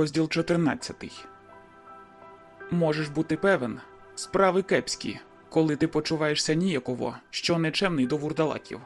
Розділ 14 Можеш бути певен, справи кепські, коли ти почуваєшся ніяково, що нечемний до вурдалаків.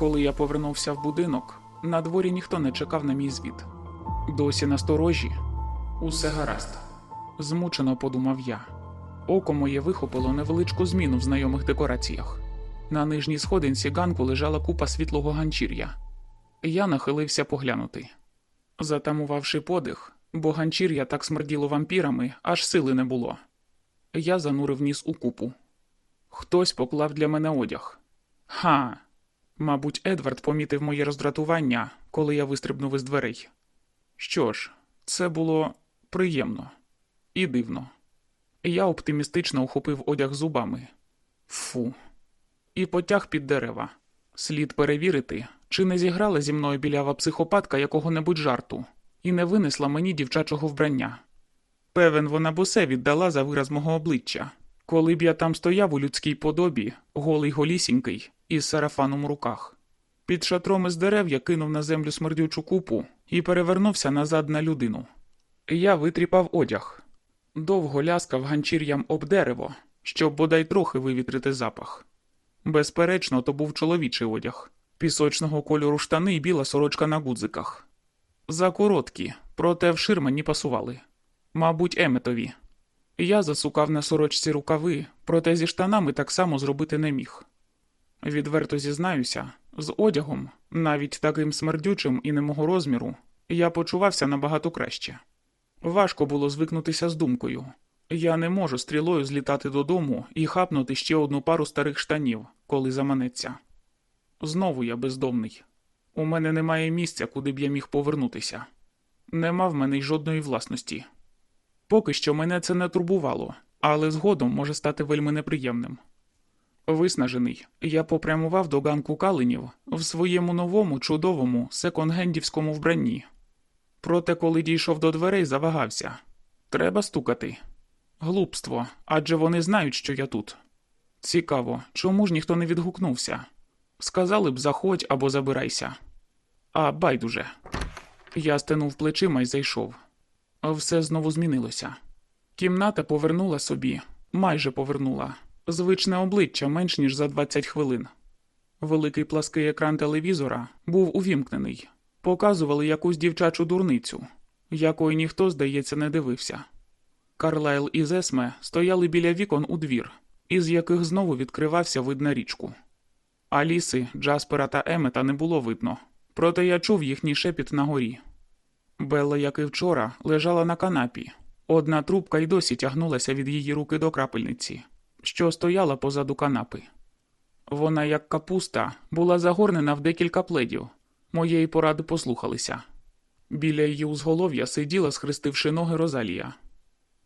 Коли я повернувся в будинок, на дворі ніхто не чекав на мій звіт. Досі насторожі. Усе гаразд. Змучено подумав я. Око моє вихопило невеличку зміну в знайомих декораціях. На нижній сходинці ганку лежала купа світлого ганчір'я. Я нахилився поглянути. Затамувавши подих, бо ганчір'я так смерділо вампірами, аж сили не було. Я занурив ніс у купу. Хтось поклав для мене одяг. Ха! Мабуть, Едвард помітив моє роздратування, коли я вистрибнув із дверей. Що ж, це було приємно і дивно. Я оптимістично ухопив одяг зубами. Фу. І потяг під дерева. Слід перевірити, чи не зіграла зі мною білява психопатка якого-небудь жарту, і не винесла мені дівчачого вбрання. Певен, вона б усе віддала за вираз мого обличчя. Коли б я там стояв у людській подобі, голий голісінький, із сарафаном у руках. Під шатром із дерев я кинув на землю смердючу купу і перевернувся назад на людину. Я витріпав одяг, довго ляскав ганчір'ям об дерево, щоб бодай трохи вивітрити запах. Безперечно, то був чоловічий одяг, пісочного кольору штани і біла сорочка на гудзиках. Закороткі, проте вшир мені пасували. Мабуть, еметові. Я засукав на сорочці рукави, проте зі штанами так само зробити не міг. Відверто зізнаюся, з одягом, навіть таким смердючим і не мого розміру, я почувався набагато краще. Важко було звикнутися з думкою. Я не можу стрілою злітати додому і хапнути ще одну пару старих штанів, коли заманеться. Знову я бездомний. У мене немає місця, куди б я міг повернутися. Нема в мене й жодної власності. Поки що мене це не турбувало, але згодом може стати вельми неприємним. Виснажений, я попрямував до ганку калинів в своєму новому чудовому секонгендівському вбранні. Проте, коли дійшов до дверей, завагався. Треба стукати. Глупство, адже вони знають, що я тут. Цікаво, чому ж ніхто не відгукнувся? Сказали б, заходь або забирайся. А байдуже. Я стенув плечима і зайшов. Все знову змінилося. Кімната повернула собі, майже повернула. Звичне обличчя менш ніж за 20 хвилин. Великий плаский екран телевізора був увімкнений. Показували якусь дівчачу дурницю, якої ніхто, здається, не дивився. Карлайл і Зесме стояли біля вікон у двір, із яких знову відкривався вид на річку. Аліси, Джаспера та Емета не було видно, проте я чув їхній шепіт на горі. Белла, як і вчора, лежала на канапі. Одна трубка й досі тягнулася від її руки до крапельниці що стояла позаду канапи. Вона, як капуста, була загорнена в декілька пледів. Моєї поради послухалися. Біля її узголов'я сиділа, схрестивши ноги Розалія.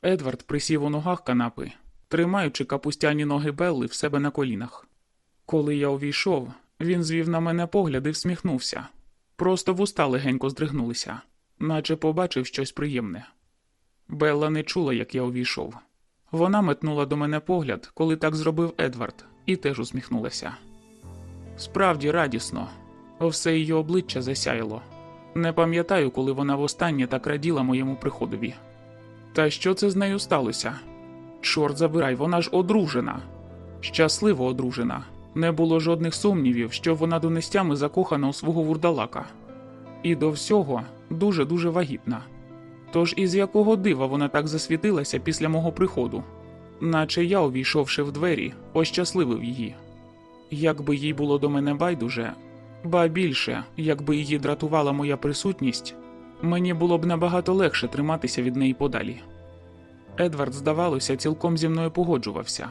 Едвард присів у ногах канапи, тримаючи капустяні ноги Белли в себе на колінах. Коли я увійшов, він звів на мене погляд і всміхнувся. Просто вуста легенько здригнулися, наче побачив щось приємне. Белла не чула, як я увійшов. Вона метнула до мене погляд, коли так зробив Едвард, і теж усміхнулася. Справді радісно, все її обличчя засяяло. Не пам'ятаю, коли вона востаннє так раділа моєму приходові. Та що це з нею сталося? Чорт забирай, вона ж одружена. Щасливо одружена, Не було жодних сумнівів, що вона до нестями закохана у свого вурдалака. І до всього дуже-дуже вагітна. Тож із якого дива вона так засвітилася після мого приходу, наче я, увійшовши в двері, ощасливив її. Якби їй було до мене байдуже, ба більше, якби її дратувала моя присутність, мені було б набагато легше триматися від неї подалі. Едвард, здавалося, цілком зі мною погоджувався.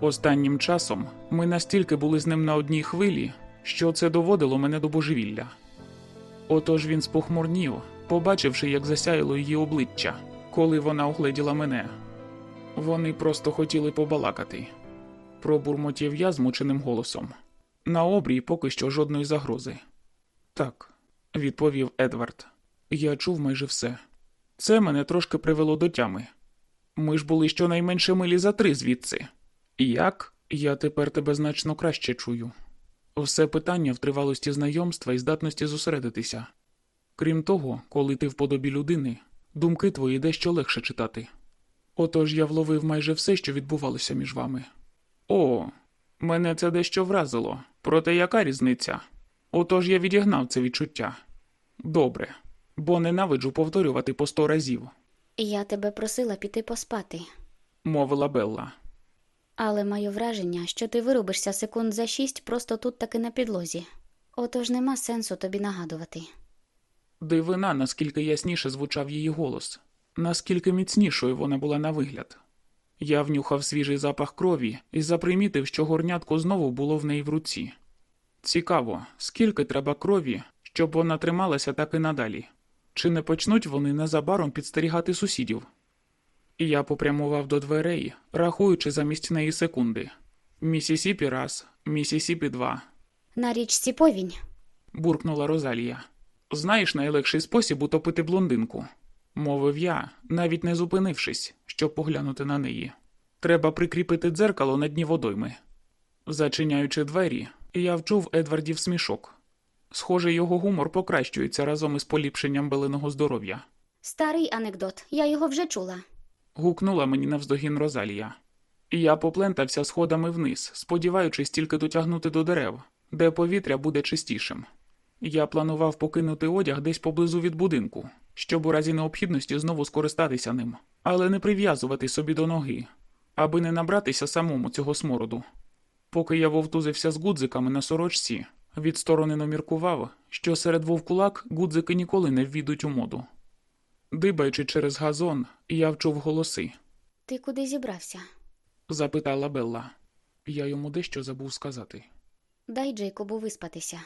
Останнім часом ми настільки були з ним на одній хвилі, що це доводило мене до божевілля. Отож він спохмурнів, побачивши, як засяяло її обличчя, коли вона огледіла мене. Вони просто хотіли побалакати. Пробурмотів я змученим голосом. На обрій поки що жодної загрози. Так, відповів Едвард. Я чув майже все. Це мене трошки привело до тями. Ми ж були щонайменше милі за три звідси. Як? Я тепер тебе значно краще чую. Все питання в тривалості знайомства і здатності зосередитися. Крім того, коли ти в подобі людини, думки твої дещо легше читати. Отож я вловив майже все, що відбувалося між вами. О, мене це дещо вразило. Проте яка різниця? Отож я відігнав це відчуття. Добре, бо ненавиджу повторювати по сто разів, Я тебе просила піти поспати, мовила Белла. але маю враження, що ти вирубишся секунд за шість просто тут таки на підлозі. Отож нема сенсу тобі нагадувати. Дивина, наскільки ясніше звучав її голос, наскільки міцнішою вона була на вигляд. Я внюхав свіжий запах крові і запримітив, що горнятко знову було в неї в руці. Цікаво, скільки треба крові, щоб вона трималася так і надалі. Чи не почнуть вони незабаром підстерігати сусідів? І я попрямував до дверей, рахуючи замість неї секунди. Місісіпі раз, Місісіпі два. На річці повінь. буркнула Розалія. Знаєш найлегший спосіб утопити блондинку, мовив я, навіть не зупинившись, щоб поглянути на неї. Треба прикріпити дзеркало на дні водойми. Зачиняючи двері, я вчув Едвардів смішок. Схоже, його гумор покращується разом із поліпшенням белиного здоров'я. Старий анекдот, я його вже чула. Гукнула мені навздогін Розалія. Я поплентався сходами вниз, сподіваючись тільки дотягнути до дерев, де повітря буде чистішим. Я планував покинути одяг десь поблизу від будинку, щоб у разі необхідності знову скористатися ним, але не прив'язувати собі до ноги, аби не набратися самому цього смороду. Поки я вовтузився з гудзиками на сорочці, відсторонено міркував, що серед вовкулак гудзики ніколи не ввійдуть у моду. Дибаючи через газон, я вчув голоси. Ти куди зібрався? Запитала Белла. Я йому дещо забув сказати. Дай Джейкобу виспатися.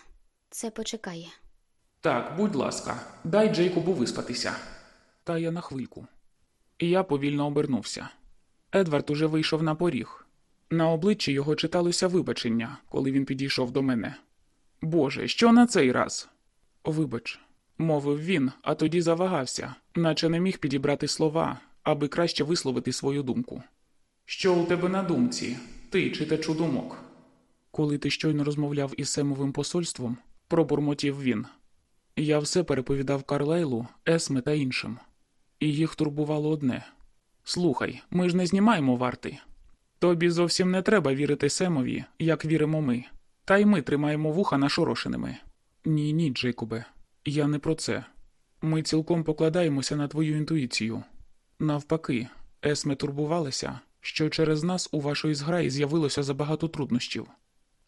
Це почекає. Так, будь ласка, дай Джейкобу виспатися. Та я на хвильку. І я повільно обернувся. Едвард уже вийшов на поріг. На обличчі його читалося вибачення, коли він підійшов до мене. Боже, що на цей раз? Вибач, мовив він, а тоді завагався, наче не міг підібрати слова, аби краще висловити свою думку. Що у тебе на думці? Ти читачу думок? Коли ти щойно розмовляв із Семовим посольством, пробурмотів він. Я все переповідав Карлайлу, Есме та іншим. І їх турбувало одне. Слухай, ми ж не знімаємо варти. Тобі зовсім не треба вірити Семові, як віримо ми. Та й ми тримаємо вуха нашорошеними. Ні, ні, Джейкобе, я не про це. Ми цілком покладаємося на твою інтуїцію. Навпаки, Есме турбувалася, що через нас у вашої зграї з'явилося забагато труднощів,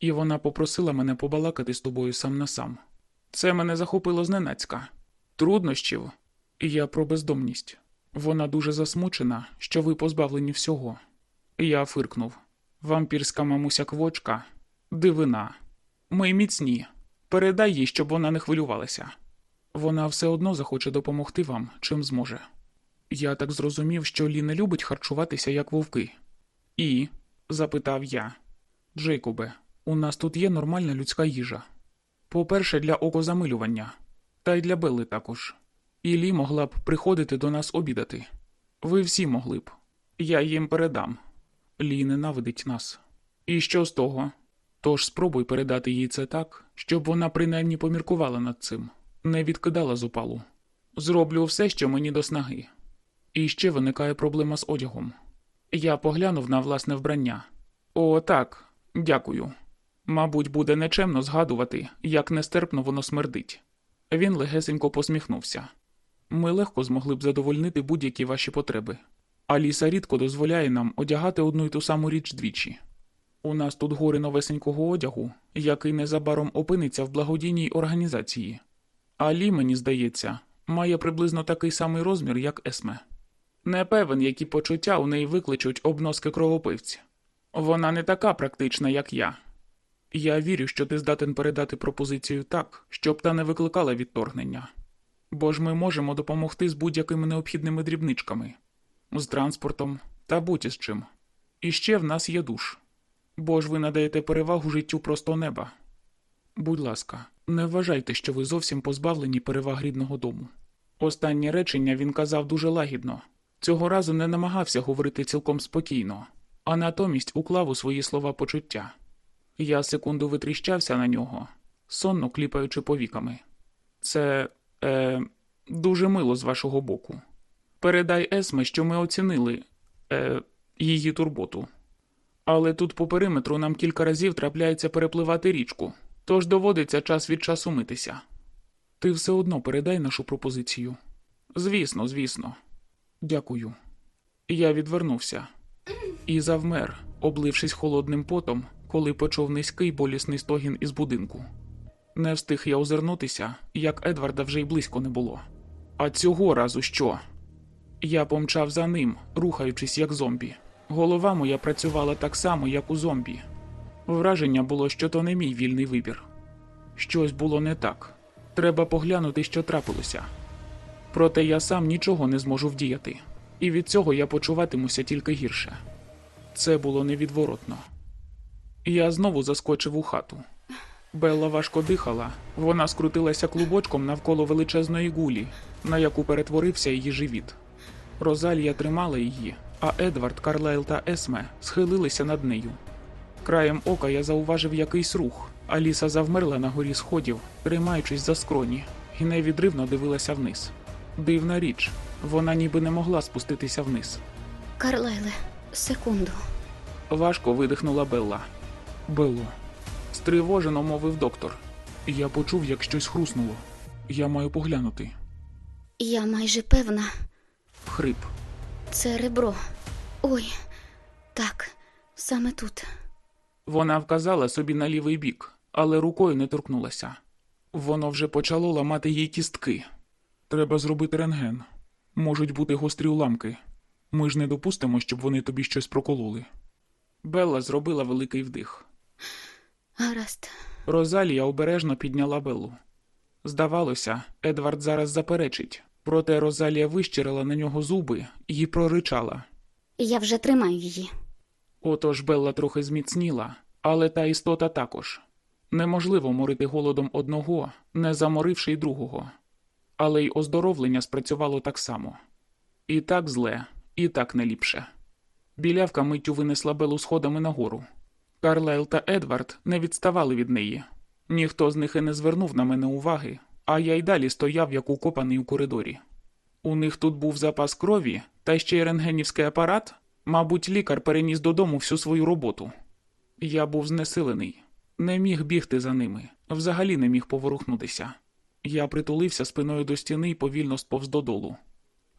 і вона попросила мене побалакати з тобою сам на сам. Це мене захопило зненацька. Труднощів, і я про бездомність. Вона дуже засмучена, що ви позбавлені всього. Я фиркнув. Вампірська мамуся квочка, дивина. Ми міцні. Передай їй, щоб вона не хвилювалася. Вона все одно захоче допомогти вам, чим зможе. Я так зрозумів, що Лі не любить харчуватися як вовки. І? запитав я. Джейкобе, у нас тут є нормальна людська їжа. По-перше, для окозамилювання, та й для Белли також. І Лі могла б приходити до нас обідати. Ви всі могли б. Я їм передам. Лі ненавидить нас. І що з того? Тож спробуй передати їй це так, щоб вона принаймні поміркувала над цим, не відкидала з опалу. Зроблю все, що мені до снаги. І ще виникає проблема з одягом. Я поглянув на власне вбрання. О, так, дякую. Мабуть, буде нечемно згадувати, як нестерпно воно смердить. Він легесенько посміхнувся. Ми легко змогли б задовольнити будь-які ваші потреби. Аліса рідко дозволяє нам одягати одну й ту саму річ двічі. У нас тут гори новесенького одягу, який незабаром опиниться в благодійній організації. Алі, мені здається, має приблизно такий самий розмір, як Есме. Не певен, які почуття у неї викличуть обноски кровопивці. Вона не така практична, як я. Я вірю, що ти здатен передати пропозицію так, щоб та не викликала відторгнення. Бо ж ми можемо допомогти з будь-якими необхідними дрібничками, з транспортом та будь із чим. І ще в нас є душ. Бо ж ви надаєте перевагу життю просто неба. Будь ласка, не вважайте, що ви зовсім позбавлені переваг рідного дому. Останнє речення він казав дуже лагідно. Цього разу не намагався говорити цілком спокійно, а натомість уклав у свої слова почуття. Я секунду витріщався на нього, сонно кліпаючи повіками. Це е, дуже мило з вашого боку. Передай Есме, що ми оцінили е, її турботу. Але тут по периметру нам кілька разів трапляється перепливати річку, тож доводиться час від часу митися. Ти все одно передай нашу пропозицію. Звісно, звісно. Дякую. Я відвернувся і завмер, облившись холодним потом, коли почув низький болісний стогін із будинку. Не встиг я озирнутися, як Едварда вже й близько не було. А цього разу що? Я помчав за ним, рухаючись як зомбі. Голова моя працювала так само, як у зомбі. Враження було, що то не мій вільний вибір. Щось було не так. Треба поглянути, що трапилося. Проте я сам нічого не зможу вдіяти, і від цього я почуватимуся тільки гірше. Це було невідворотно. Я знову заскочив у хату. Белла важко дихала, вона скрутилася клубочком навколо величезної гулі, на яку перетворився її живіт. Розалія тримала її, а Едвард, Карлайл та Есме схилилися над нею. Краєм ока я зауважив якийсь рух. Аліса завмерла на горі сходів, тримаючись за скроні, і невідривно дивилася вниз. Дивна річ, вона ніби не могла спуститися вниз. Карлайле, секунду. Важко видихнула Белла. Белло. Стривожено мовив доктор. Я почув, як щось хруснуло. Я маю поглянути. Я майже певна, Хрип. це ребро. Ой, так, саме тут. Вона вказала собі на лівий бік, але рукою не торкнулася. Воно вже почало ламати їй кістки. Треба зробити рентген. Можуть бути гострі уламки. Ми ж не допустимо, щоб вони тобі щось прокололи. Белла зробила великий вдих. Гаразд. Розалія обережно підняла Беллу. Здавалося, Едвард зараз заперечить, проте Розалія вищирила на нього зуби і проричала. Я вже тримаю її. Отож Белла трохи зміцніла, але та істота також. Неможливо морити голодом одного, не заморивши й другого. Але й оздоровлення спрацювало так само. І так зле, і так не ліпше. Білявка миттю винесла Белу сходами нагору. Карлайл та Едвард не відставали від неї. Ніхто з них і не звернув на мене уваги, а я й далі стояв, як укопаний у коридорі. У них тут був запас крові та ще й рентгенівський апарат. Мабуть, лікар переніс додому всю свою роботу. Я був знесилений, не міг бігти за ними, взагалі не міг поворухнутися. Я притулився спиною до стіни і повільно сповз додолу.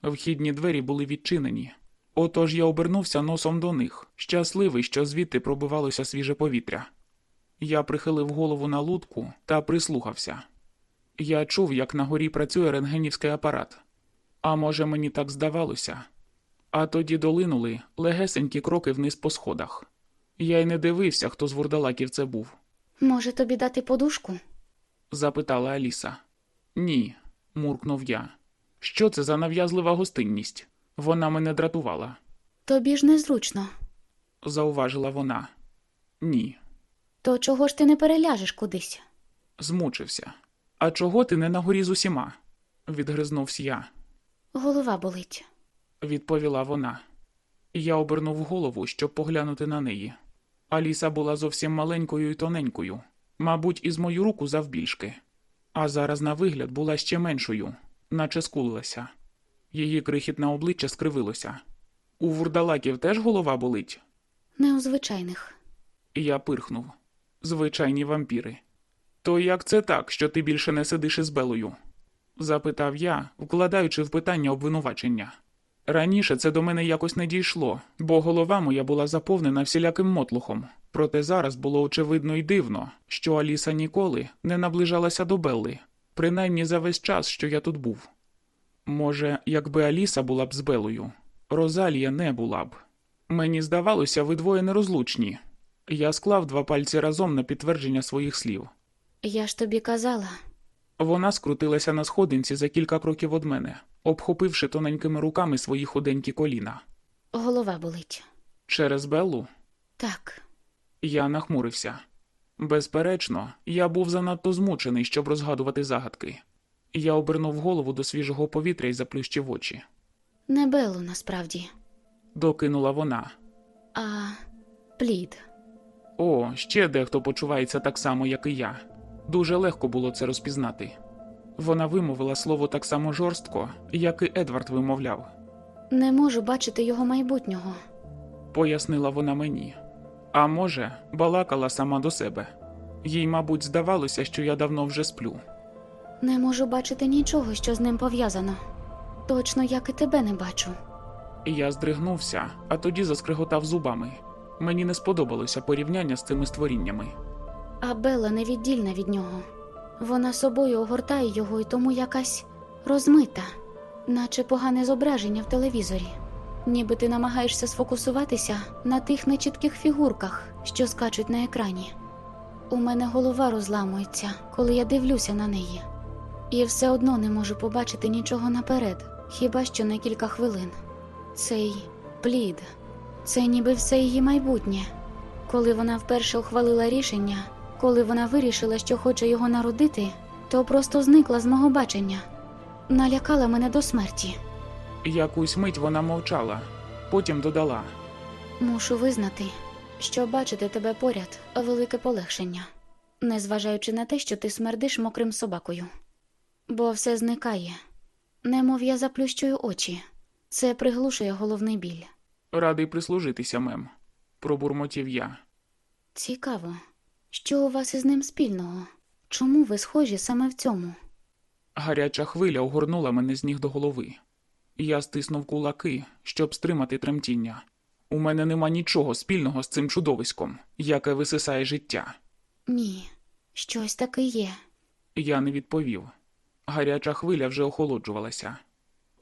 Вхідні двері були відчинені. Отож я обернувся носом до них, щасливий, що звідти пробивалося свіже повітря. Я прихилив голову на лутку та прислухався. Я чув, як на горі працює рентгенівський апарат. А може, мені так здавалося. А тоді долинули легесенькі кроки вниз по сходах. Я й не дивився, хто з вурдалаків це був. Може тобі дати подушку? запитала Аліса. Ні, муркнув я. Що це за нав'язлива гостинність? Вона мене дратувала, Тобі ж незручно. зауважила вона. Ні, То чого ж ти не переляжеш кудись? змучився. А чого ти не на горі з усіма? відгризнувся я, Голова болить. відповіла вона. Я обернув голову, щоб поглянути на неї. Аліса була зовсім маленькою і тоненькою, мабуть, із мою руку завбільшки. А зараз на вигляд була ще меншою, наче скулилася. Її крихітне обличчя скривилося. У вурдалаків теж голова болить? Не у звичайних. Я пирхнув. звичайні вампіри. То як це так, що ти більше не сидиш із Белою? запитав я, вкладаючи в питання обвинувачення. Раніше це до мене якось не дійшло, бо голова моя була заповнена всіляким мотлухом. Проте зараз було очевидно й дивно, що Аліса ніколи не наближалася до Белли, принаймні за весь час, що я тут був. Може, якби Аліса була б з Белою, Розалія не була б. Мені здавалося, ви двоє нерозлучні. Я склав два пальці разом на підтвердження своїх слів. Я ж тобі казала. Вона скрутилася на сходинці за кілька кроків від мене, обхопивши тоненькими руками свої худенькі коліна. Голова болить. Через Беллу Так, я нахмурився. Безперечно, я був занадто змучений, щоб розгадувати загадки. Я обернув голову до свіжого повітря і заплющив очі. не Белу насправді, Докинула вона. а плід. О, ще дехто почувається так само, як і я. Дуже легко було це розпізнати. Вона вимовила слово так само жорстко, як і Едвард вимовляв, Не можу бачити його майбутнього. пояснила вона мені. А може, балакала сама до себе. Їй, мабуть, здавалося, що я давно вже сплю. Не можу бачити нічого, що з ним пов'язано. Точно як і тебе не бачу. Я здригнувся, а тоді заскриготав зубами. Мені не сподобалося порівняння з цими створіннями. А Белла невіддільна від нього. Вона собою огортає його і тому якась розмита, наче погане зображення в телевізорі. Ніби ти намагаєшся сфокусуватися на тих нечітких фігурках, що скачуть на екрані. У мене голова розламується, коли я дивлюся на неї, і все одно не можу побачити нічого наперед, хіба що на кілька хвилин. Цей плід, це ніби все її майбутнє. Коли вона вперше ухвалила рішення, коли вона вирішила, що хоче його народити, то просто зникла з мого бачення, налякала мене до смерті. Якусь мить вона мовчала, потім додала. Мушу визнати, що бачити тебе поряд велике полегшення, незважаючи на те, що ти смердиш мокрим собакою. Бо все зникає, немов я заплющую очі, це приглушує головний біль. Радий прислужитися, мем, пробурмотів я. Цікаво, що у вас із ним спільного? Чому ви схожі саме в цьому? Гаряча хвиля огорнула мене з ніг до голови. Я стиснув кулаки, щоб стримати тремтіння. У мене нема нічого спільного з цим чудовиськом, яке висисає життя. Ні, щось таке є. Я не відповів. Гаряча хвиля вже охолоджувалася.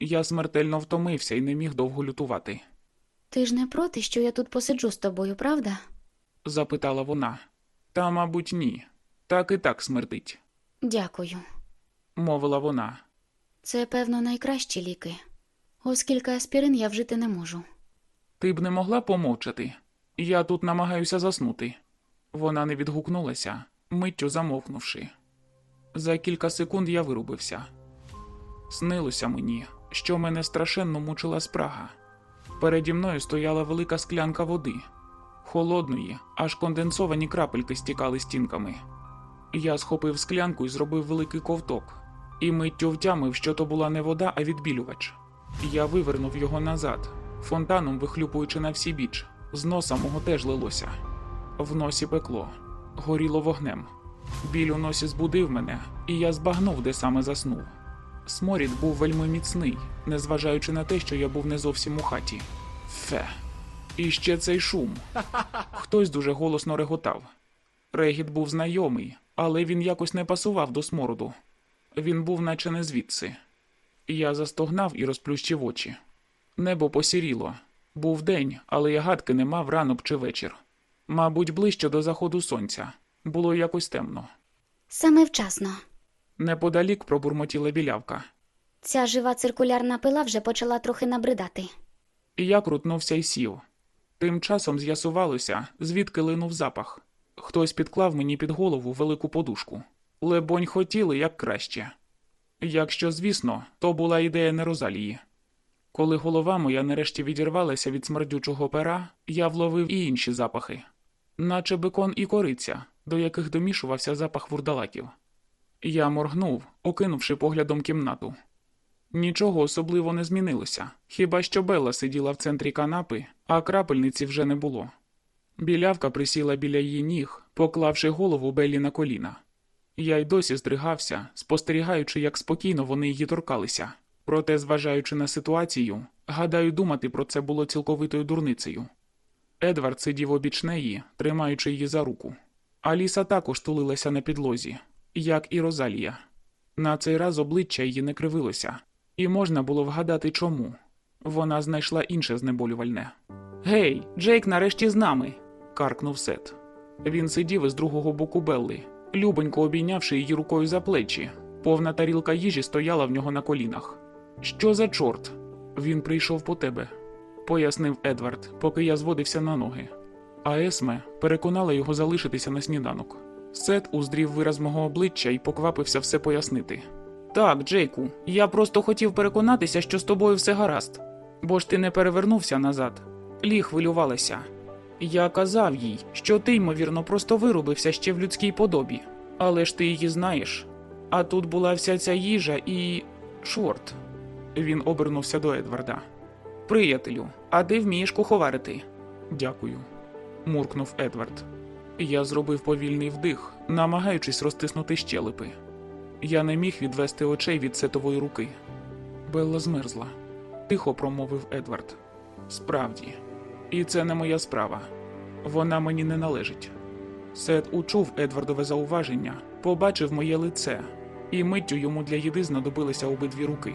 Я смертельно втомився і не міг довго лютувати. Ти ж не проти, що я тут посиджу з тобою, правда? Запитала вона. Та, мабуть, ні. Так і так смердить, Дякую. мовила вона. Це, певно, найкращі ліки, оскільки аспірин я вжити не можу. Ти б не могла помовчати? Я тут намагаюся заснути. Вона не відгукнулася, миттю замовкнувши. За кілька секунд я вирубився. Снилося мені, що мене страшенно мучила спрага. Переді мною стояла велика склянка води, холодної, аж конденсовані крапельки стікали стінками. Я схопив склянку і зробив великий ковток, і миттю втямив, що то була не вода, а відбілювач. Я вивернув його назад, фонтаном вихлюпуючи на всі біч. З носа мого теж лилося. В носі пекло, горіло вогнем. Біль у носі збудив мене, і я збагнув, де саме заснув. Сморід був вельми міцний, незважаючи на те, що я був не зовсім у хаті. Фе. І ще цей шум. Хтось дуже голосно реготав. Регіт був знайомий, але він якось не пасував до смороду. Він був наче не звідси. Я застогнав і розплющив очі. Небо посіріло. Був день, але я гадки не мав ранок чи вечір. Мабуть, ближче до заходу сонця. Було якось темно. Саме вчасно. Неподалік пробурмотіла білявка. Ця жива циркулярна пила вже почала трохи набридати. І я крутнувся і сів. Тим часом з'ясувалося, звідки линув запах. Хтось підклав мені під голову велику подушку. Лебонь хотіли як краще. Якщо, звісно, то була ідея не Розалії. Коли голова моя нарешті відірвалася від смердючого пера, я вловив і інші запахи, наче бекон і кориця, до яких домішувався запах вурдалаків. Я моргнув, окинувши поглядом кімнату. Нічого особливо не змінилося, хіба що Белла сиділа в центрі канапи, а крапельниці вже не було. Білявка присіла біля її ніг, поклавши голову Беллі на коліна. Я й досі здригався, спостерігаючи, як спокійно вони її торкалися. Проте, зважаючи на ситуацію, гадаю, думати про це було цілковитою дурницею. Едвард сидів обіч неї, тримаючи її за руку. Аліса також тулилася на підлозі, як і Розалія. На цей раз обличчя її не кривилося, і можна було вгадати чому. Вона знайшла інше знеболювальне. Гей, Джейк нарешті з нами. каркнув Сет. Він сидів із другого боку Белли, любонько обійнявши її рукою за плечі. Повна тарілка їжі стояла в нього на колінах. Що за чорт? Він прийшов по тебе, пояснив Едвард, поки я зводився на ноги. А Есме переконала його залишитися на сніданок. Сет уздрів вираз мого обличчя і поквапився все пояснити. Так, Джейку, я просто хотів переконатися, що з тобою все гаразд, бо ж ти не перевернувся назад. Лі хвилювалася. Я казав їй, що ти, ймовірно, просто вирубився ще в людській подобі, але ж ти її знаєш. А тут була вся ця їжа і. чорт. Він обернувся до Едварда. Приятелю, а ти вмієш куховарити. Дякую, муркнув Едвард. Я зробив повільний вдих, намагаючись розтиснути щелепи. Я не міг відвести очей від сетової руки. Белла змерзла, тихо промовив Едвард. Справді, і це не моя справа. Вона мені не належить. Сет учув Едвардове зауваження, побачив моє лице, і миттю йому для їди знадобилися обидві руки.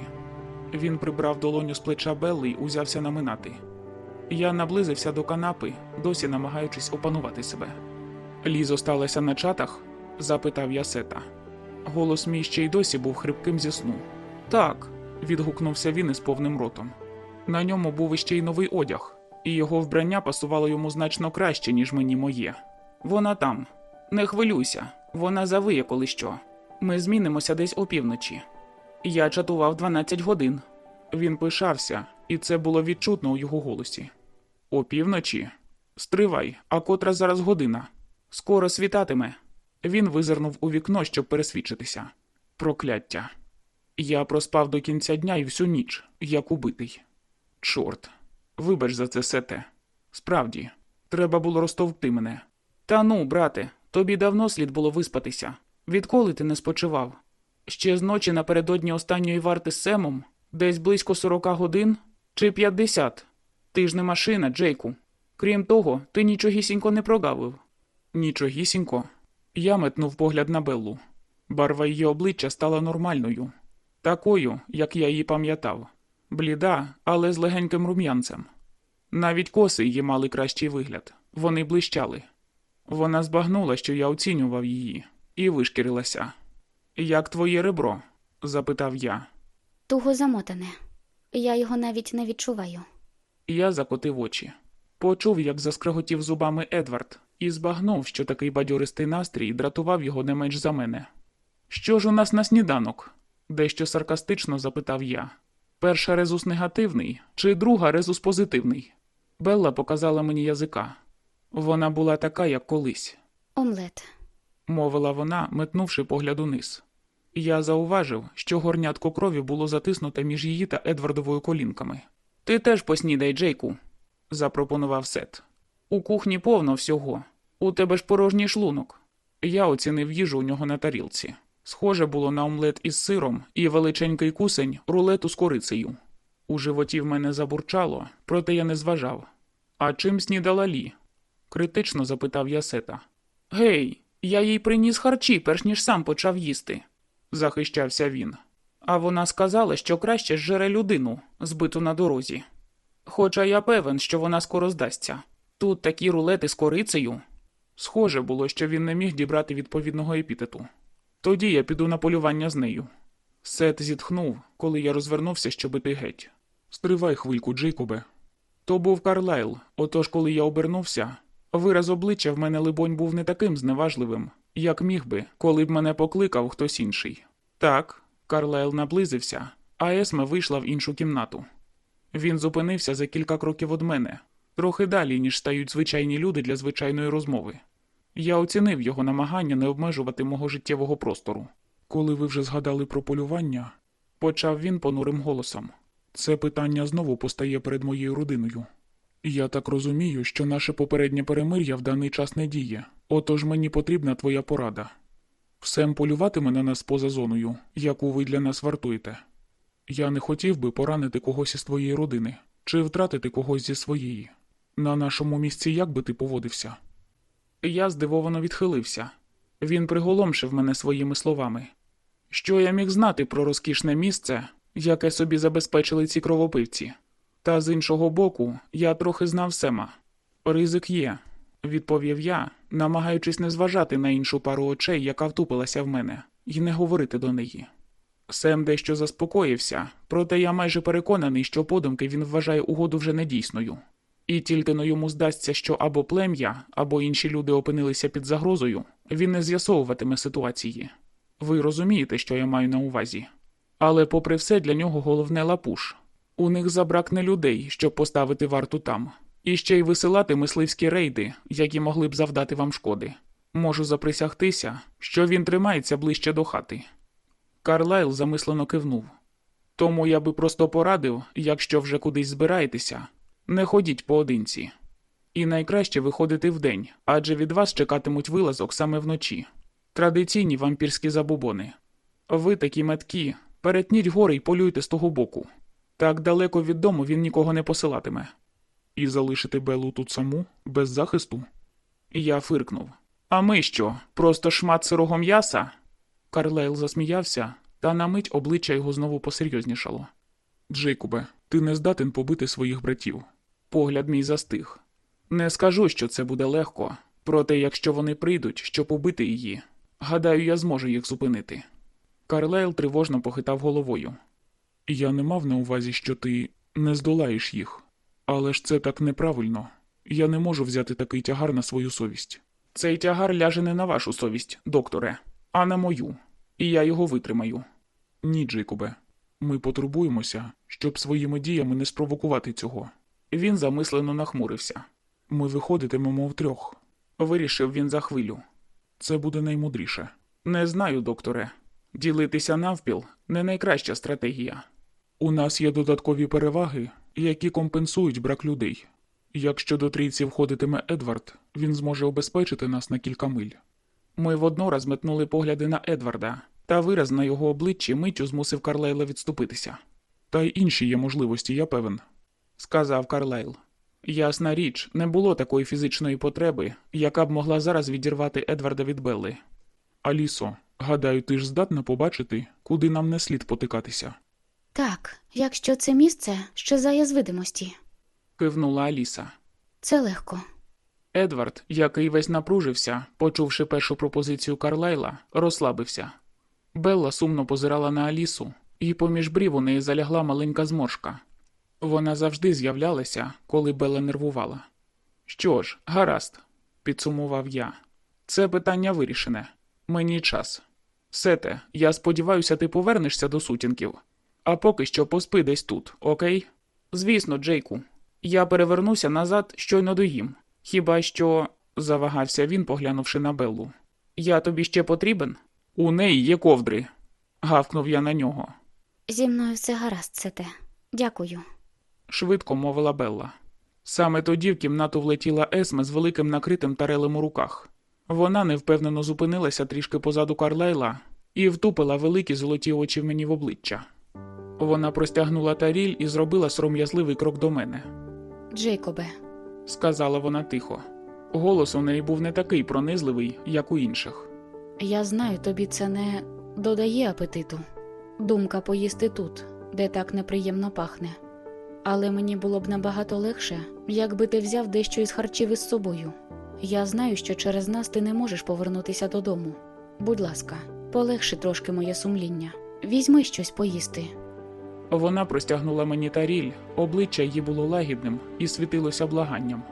Він прибрав долоню з плеча Белли й узявся наминати. Я наблизився до канапи, досі намагаючись опанувати себе. Лі зосталася на чатах? запитав я Сета. Голос мій ще й досі був хрипким зі сну. Так, відгукнувся він із повним ротом. На ньому був іще й новий одяг, і його вбрання пасувало йому значно краще, ніж мені моє. Вона там. Не хвилюйся, вона завиє коли що. Ми змінимося десь опівночі. Я чатував 12 годин. Він пишався, і це було відчутно у його голосі. Опівночі? Стривай, а котра зараз година? Скоро світатиме. Він визирнув у вікно, щоб пересвідчитися. Прокляття. Я проспав до кінця дня і всю ніч, як убитий. Чорт. Вибач за це сете. Справді, треба було розтовкти мене. Та ну, брате, тобі давно слід було виспатися. Відколи ти не спочивав? Ще з ночі напередодні останньої варти з Семом? Десь близько 40 годин? Чи 50? Ти ж не машина, Джейку. Крім того, ти нічогісінько не прогавив. Нічогісінько. Я метнув погляд на Беллу. Барва її обличчя стала нормальною, такою, як я її пам'ятав. Бліда, але з легеньким рум'янцем. Навіть коси її мали кращий вигляд, вони блищали. Вона збагнула, що я оцінював її, і вишкірилася. Як твоє ребро? запитав я. Туго замотане. Я його навіть не відчуваю. Я закотив очі. Почув, як заскреготів зубами Едвард, і збагнув, що такий бадьористий настрій дратував його не менш за мене. Що ж у нас на сніданок? дещо саркастично запитав я. Перша резус негативний чи друга резус позитивний? Белла показала мені язика. Вона була така, як колись, Омлет. мовила вона, метнувши погляд униз. Я зауважив, що горнятко крові було затиснуте між її та Едвардовою колінками. Ти теж поснідай, Джейку, запропонував Сет. У кухні повно всього. У тебе ж порожній шлунок. Я оцінив їжу у нього на тарілці. Схоже було на омлет із сиром і величенький кусень рулету з корицею. У животі в мене забурчало, проте я не зважав. А чим снідала Лі? критично запитав я Сета. Гей, я їй приніс харчі, перш ніж сам почав їсти, захищався він. А вона сказала, що краще зжере людину, збиту на дорозі. Хоча я певен, що вона скоро здасться. Тут такі рулети з корицею. Схоже було, що він не міг дібрати відповідного епітету. Тоді я піду на полювання з нею. Сет зітхнув, коли я розвернувся, щоб іти геть. Стривай хвильку, Джейкобе. То був Карлайл, отож, коли я обернувся, вираз обличчя в мене, либонь, був не таким зневажливим, як міг би, коли б мене покликав хтось інший. Так, Карлайл наблизився, а Есме вийшла в іншу кімнату. Він зупинився за кілька кроків від мене, трохи далі, ніж стають звичайні люди для звичайної розмови. Я оцінив його намагання не обмежувати мого життєвого простору. Коли ви вже згадали про полювання, почав він понурим голосом. Це питання знову постає перед моєю родиною. Я так розумію, що наше попереднє перемир'я в даний час не діє, отож мені потрібна твоя порада. Всем полюватиме на нас поза зоною, яку ви для нас вартуєте. Я не хотів би поранити когось із твоєї родини чи втратити когось зі своєї. На нашому місці як би ти поводився? Я здивовано відхилився. Він приголомшив мене своїми словами. Що я міг знати про розкішне місце, яке собі забезпечили ці кровопивці? Та з іншого боку, я трохи знав Сема. Ризик є, відповів я, намагаючись не зважати на іншу пару очей, яка втупилася в мене, і не говорити до неї. Сем дещо заспокоївся, проте я майже переконаний, що подумки він вважає угоду вже недійсною. І тільки но йому здасться, що або плем'я, або інші люди опинилися під загрозою, він не з'ясовуватиме ситуації. Ви розумієте, що я маю на увазі. Але, попри все, для нього головне лапуш. У них забракне людей, щоб поставити варту там, і ще й висилати мисливські рейди, які могли б завдати вам шкоди. Можу заприсягтися, що він тримається ближче до хати. Карлайл замислено кивнув. Тому я би просто порадив, якщо вже кудись збираєтеся, не ходіть поодинці. І найкраще виходити вдень, адже від вас чекатимуть вилазок саме вночі. Традиційні вампірські забубони. Ви такі меткі, перетніть гори й полюйте з того боку. Так далеко від дому він нікого не посилатиме. І залишити Белу тут саму, без захисту? Я фиркнув. А ми що, просто шмат сирого м'яса? Карлейл засміявся, та на мить обличчя його знову посерйознішало. Джейкубе, ти не здатен побити своїх братів. Погляд мій застиг. Не скажу, що це буде легко, проте якщо вони прийдуть, щоб убити її, гадаю, я зможу їх зупинити. Карлейл тривожно похитав головою. Я не мав на увазі, що ти не здолаєш їх. Але ж це так неправильно. Я не можу взяти такий тягар на свою совість. Цей тягар ляже не на вашу совість, докторе, а на мою. І я його витримаю. Ні, Джейкобе. Ми потурбуємося, щоб своїми діями не спровокувати цього. Він замислено нахмурився. Ми виходитимемо втрьох. Вирішив він за хвилю. Це буде наймудріше. Не знаю, докторе. Ділитися навпіл не найкраща стратегія. У нас є додаткові переваги, які компенсують брак людей. Якщо до трійці входитиме Едвард, він зможе обезпечити нас на кілька миль. Ми воднораз метнули погляди на Едварда, та вираз на його обличчі миттю змусив Карлайла відступитися. Та й інші є можливості, я певен, сказав Карлайл. Ясна річ, не було такої фізичної потреби, яка б могла зараз відірвати Едварда від Белли. Алісо, гадаю, ти ж здатна побачити, куди нам не слід потикатися. Так, якщо це місце щезає з видимості, Кивнула Аліса. це легко. Едвард, який весь напружився, почувши першу пропозицію Карлайла, розслабився. Белла сумно позирала на Алісу, і поміж брів у неї залягла маленька зморшка. Вона завжди з'являлася, коли Белла нервувала. Що ж, гаразд, підсумував я. Це питання вирішене. Мені час. Сете, я сподіваюся, ти повернешся до сутінків. А поки що поспи десь тут, окей? Звісно, Джейку. Я перевернуся назад, щойно доїм. Хіба що. завагався він, поглянувши на Беллу. Я тобі ще потрібен? У неї є ковдри. гавкнув я на нього. Зі мною все гаразд, це те. Дякую. швидко мовила Белла. Саме тоді в кімнату влетіла Есме з великим накритим тарелем у руках. Вона невпевнено зупинилася трішки позаду Карлайла і втупила великі золоті очі в мені в обличчя. Вона простягнула таріль і зробила сором'язливий крок до мене. Джейкобе, Сказала вона тихо. Голос у неї був не такий пронизливий, як у інших. я знаю, тобі це не додає апетиту. Думка поїсти тут, де так неприємно пахне. Але мені було б набагато легше, якби ти взяв дещо із харчів із собою. Я знаю, що через нас ти не можеш повернутися додому. Будь ласка, полегши трошки моє сумління. Візьми щось поїсти. Вона простягнула мені таріль, обличчя її було лагідним і світилося благанням.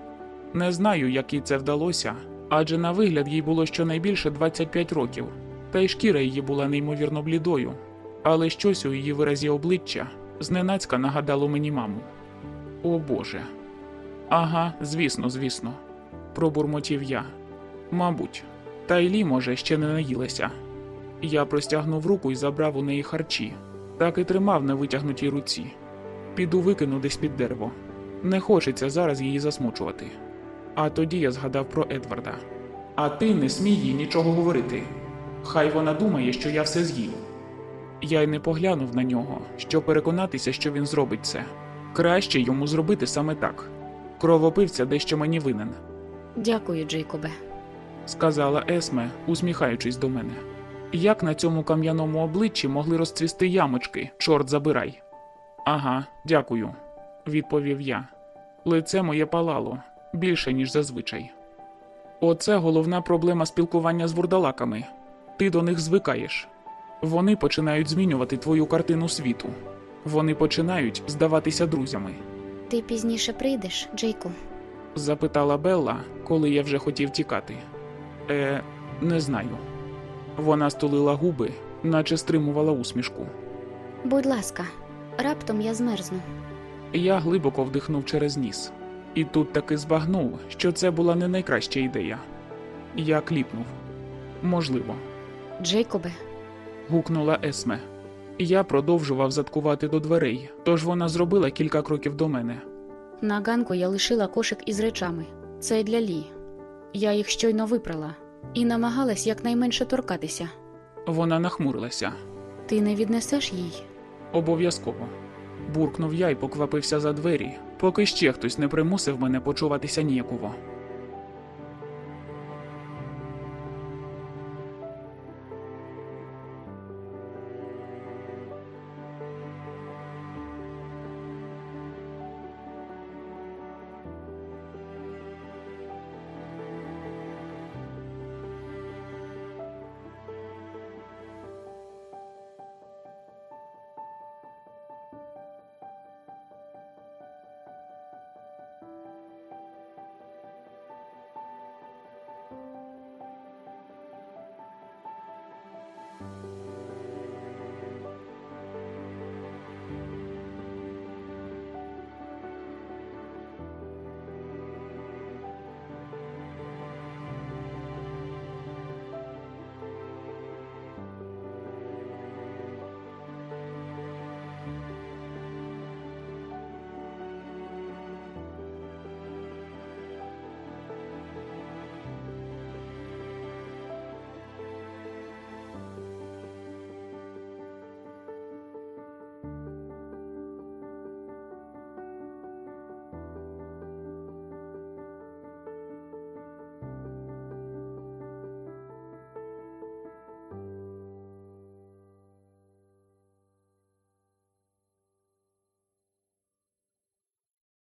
Не знаю, як їй це вдалося, адже на вигляд їй було щонайбільше 25 років, та й шкіра її була неймовірно блідою, але щось у її виразі обличчя зненацька нагадало мені маму. О Боже. Ага, звісно, звісно, пробурмотів я. Мабуть, та й Лі, може, ще не наїлася. Я простягнув руку і забрав у неї харчі, так і тримав на витягнутій руці. Піду викину десь під дерево. Не хочеться зараз її засмучувати. А тоді я згадав про Едварда. А ти не смій їй нічого говорити. Хай вона думає, що я все з'їв. Я й не поглянув на нього, щоб переконатися, що він зробить це. Краще йому зробити саме так. Кровопивця дещо мені винен, Дякую, Джейкобе. сказала Есме, усміхаючись до мене. Як на цьому кам'яному обличчі могли розцвісти ямочки, чорт забирай. Ага, дякую, відповів я. Лице моє палало більше, ніж зазвичай. Оце головна проблема спілкування з вурдалаками. Ти до них звикаєш. Вони починають змінювати твою картину світу. Вони починають здаватися друзями. Ти пізніше прийдеш, Джейку? запитала Белла, коли я вже хотів тікати. Е, не знаю. Вона стулила губи, наче стримувала усмішку. Будь ласка, раптом я змерзну. Я глибоко вдихнув через ніс, і тут таки збагнув, що це була не найкраща ідея. Я кліпнув. Можливо, Джейкобе, гукнула Есме. Я продовжував заткувати до дверей, тож вона зробила кілька кроків до мене. на ганку я лишила кошик із речами. Це для Лі. Я їх щойно випрала і намагалась якнайменше торкатися. Вона нахмурилася. Ти не віднесеш їй? Обов'язково. Буркнув я і поквапився за двері, поки ще хтось не примусив мене почуватися ніяково.